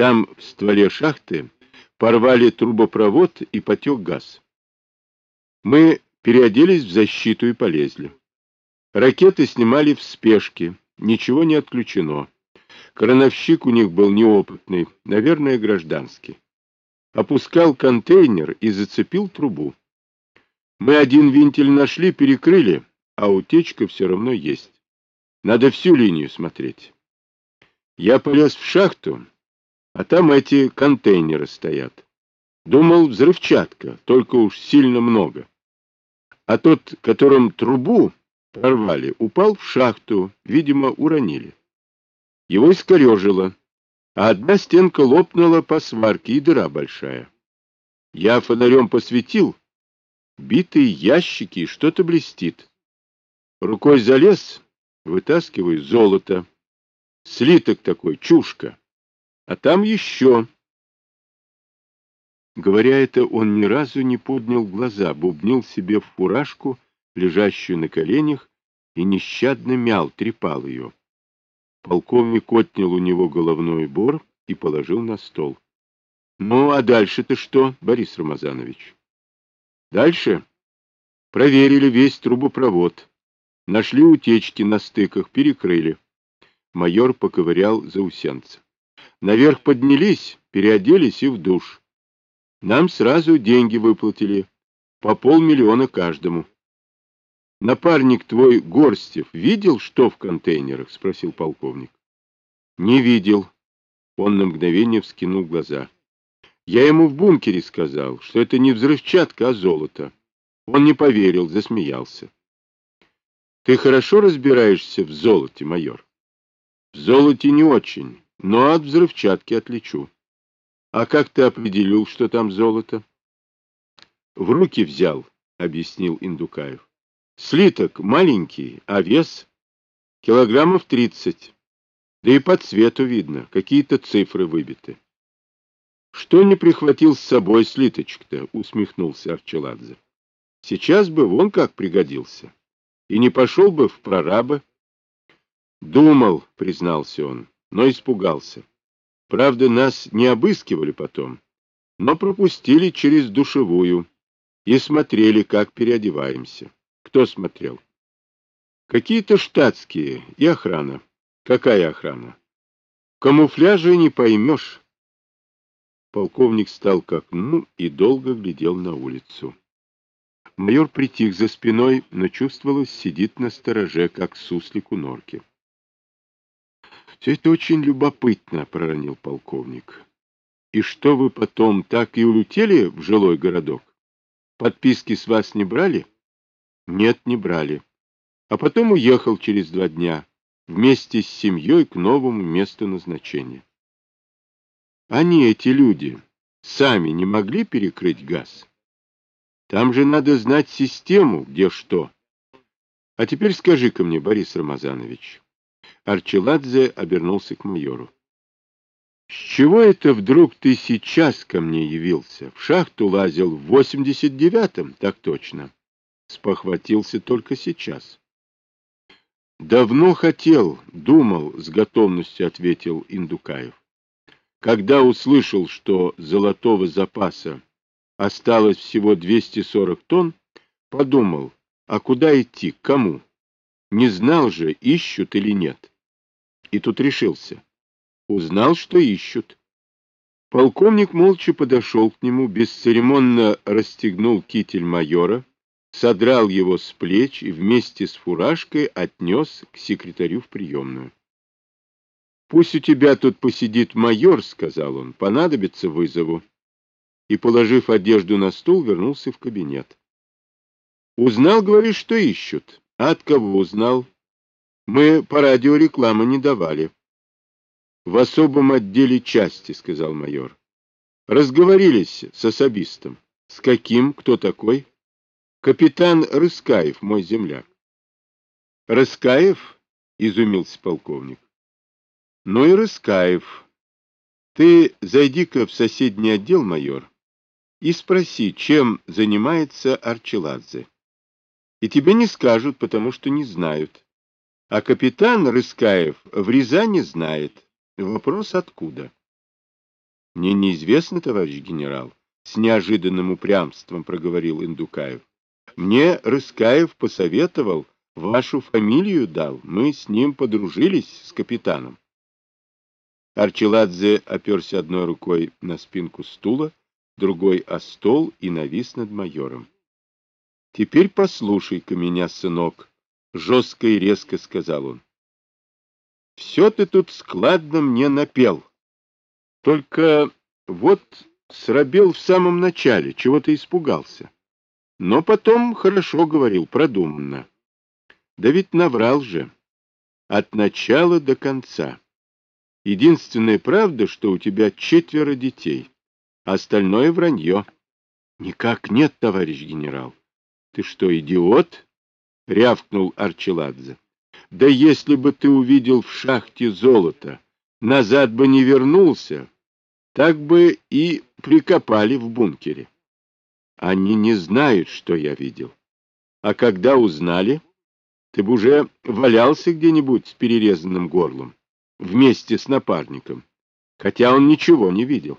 Там, в стволе шахты, порвали трубопровод и потек газ. Мы переоделись в защиту и полезли. Ракеты снимали в спешке, ничего не отключено. Крановщик у них был неопытный, наверное, гражданский. Опускал контейнер и зацепил трубу. Мы один винтель нашли, перекрыли, а утечка все равно есть. Надо всю линию смотреть. Я полез в шахту, а там эти контейнеры стоят. Думал, взрывчатка, только уж сильно много. А тот, которым трубу прорвали, упал в шахту, видимо, уронили. Его искорежило, а одна стенка лопнула по сварке, и дыра большая. Я фонарем посветил, битые ящики, что-то блестит. Рукой залез, вытаскиваю золото. Слиток такой, чушка. А там еще. Говоря это, он ни разу не поднял глаза, бубнил себе в фуражку, лежащую на коленях, и нещадно мял, трепал ее. Полковник отнял у него головной убор и положил на стол. — Ну, а дальше-то что, Борис Рамазанович? — Дальше проверили весь трубопровод. Нашли утечки на стыках, перекрыли. Майор поковырял заусенца. Наверх поднялись, переоделись и в душ. Нам сразу деньги выплатили, по полмиллиона каждому. — Напарник твой Горстев видел, что в контейнерах? — спросил полковник. — Не видел. Он на мгновение вскинул глаза. Я ему в бункере сказал, что это не взрывчатка, а золото. Он не поверил, засмеялся. — Ты хорошо разбираешься в золоте, майор? — В золоте не очень, но от взрывчатки отличу. — А как ты определил, что там золото? — В руки взял, — объяснил Индукаев. Слиток маленький, а вес килограммов тридцать. Да и по цвету видно, какие-то цифры выбиты. Что не прихватил с собой слиточек-то, усмехнулся Арчеладзе. Сейчас бы вон как пригодился. И не пошел бы в прорабы. Думал, признался он, но испугался. Правда, нас не обыскивали потом, но пропустили через душевую и смотрели, как переодеваемся. Кто смотрел? Какие-то штатские и охрана. Какая охрана? В камуфляже не поймешь. Полковник стал к окну и долго глядел на улицу. Майор притих за спиной, но чувствовалось, сидит на стороже, как суслик у норки. — Все это очень любопытно, — проронил полковник. — И что вы потом так и улетели в жилой городок? Подписки с вас не брали? — нет, не брали. А потом уехал через два дня вместе с семьей к новому месту назначения. Они, эти люди, сами не могли перекрыть газ. Там же надо знать систему, где что. А теперь скажи-ка мне, Борис Рамазанович. Арчеладзе обернулся к майору. С чего это вдруг ты сейчас ко мне явился? В шахту лазил в восемьдесят девятом, так точно спохватился только сейчас. «Давно хотел, думал», — с готовностью ответил Индукаев. «Когда услышал, что золотого запаса осталось всего 240 тонн, подумал, а куда идти, к кому? Не знал же, ищут или нет. И тут решился. Узнал, что ищут. Полковник молча подошел к нему, бесцеремонно расстегнул китель майора, содрал его с плеч и вместе с фуражкой отнес к секретарю в приемную. «Пусть у тебя тут посидит майор», — сказал он, — «понадобится вызову». И, положив одежду на стул, вернулся в кабинет. «Узнал, говоришь, что ищут? От кого узнал? Мы по радио рекламы не давали». «В особом отделе части», — сказал майор. «Разговорились с особистом. С каким? Кто такой?» Капитан Рыскаев, мой земляк. Рыскаев? Изумился полковник. Ну и Рыскаев. Ты зайди-ка в соседний отдел, майор, и спроси, чем занимается Арчеладзе. И тебе не скажут, потому что не знают. А капитан Рыскаев в Рязани знает. Вопрос откуда? Мне неизвестно, товарищ генерал, с неожиданным упрямством проговорил Индукаев. Мне Рыскаев посоветовал, вашу фамилию дал. Мы с ним подружились, с капитаном. Арчеладзе оперся одной рукой на спинку стула, другой о стол и навис над майором. — Теперь послушай-ка меня, сынок, — жестко и резко сказал он. — Все ты тут складно мне напел. Только вот срабел в самом начале, чего ты испугался. Но потом хорошо говорил, продуманно. Да ведь наврал же. От начала до конца. Единственная правда, что у тебя четверо детей. Остальное вранье. Никак нет, товарищ генерал. Ты что, идиот? Рявкнул Арчеладзе. Да если бы ты увидел в шахте золото, назад бы не вернулся, так бы и прикопали в бункере. Они не знают, что я видел. А когда узнали, ты бы уже валялся где-нибудь с перерезанным горлом, вместе с напарником, хотя он ничего не видел.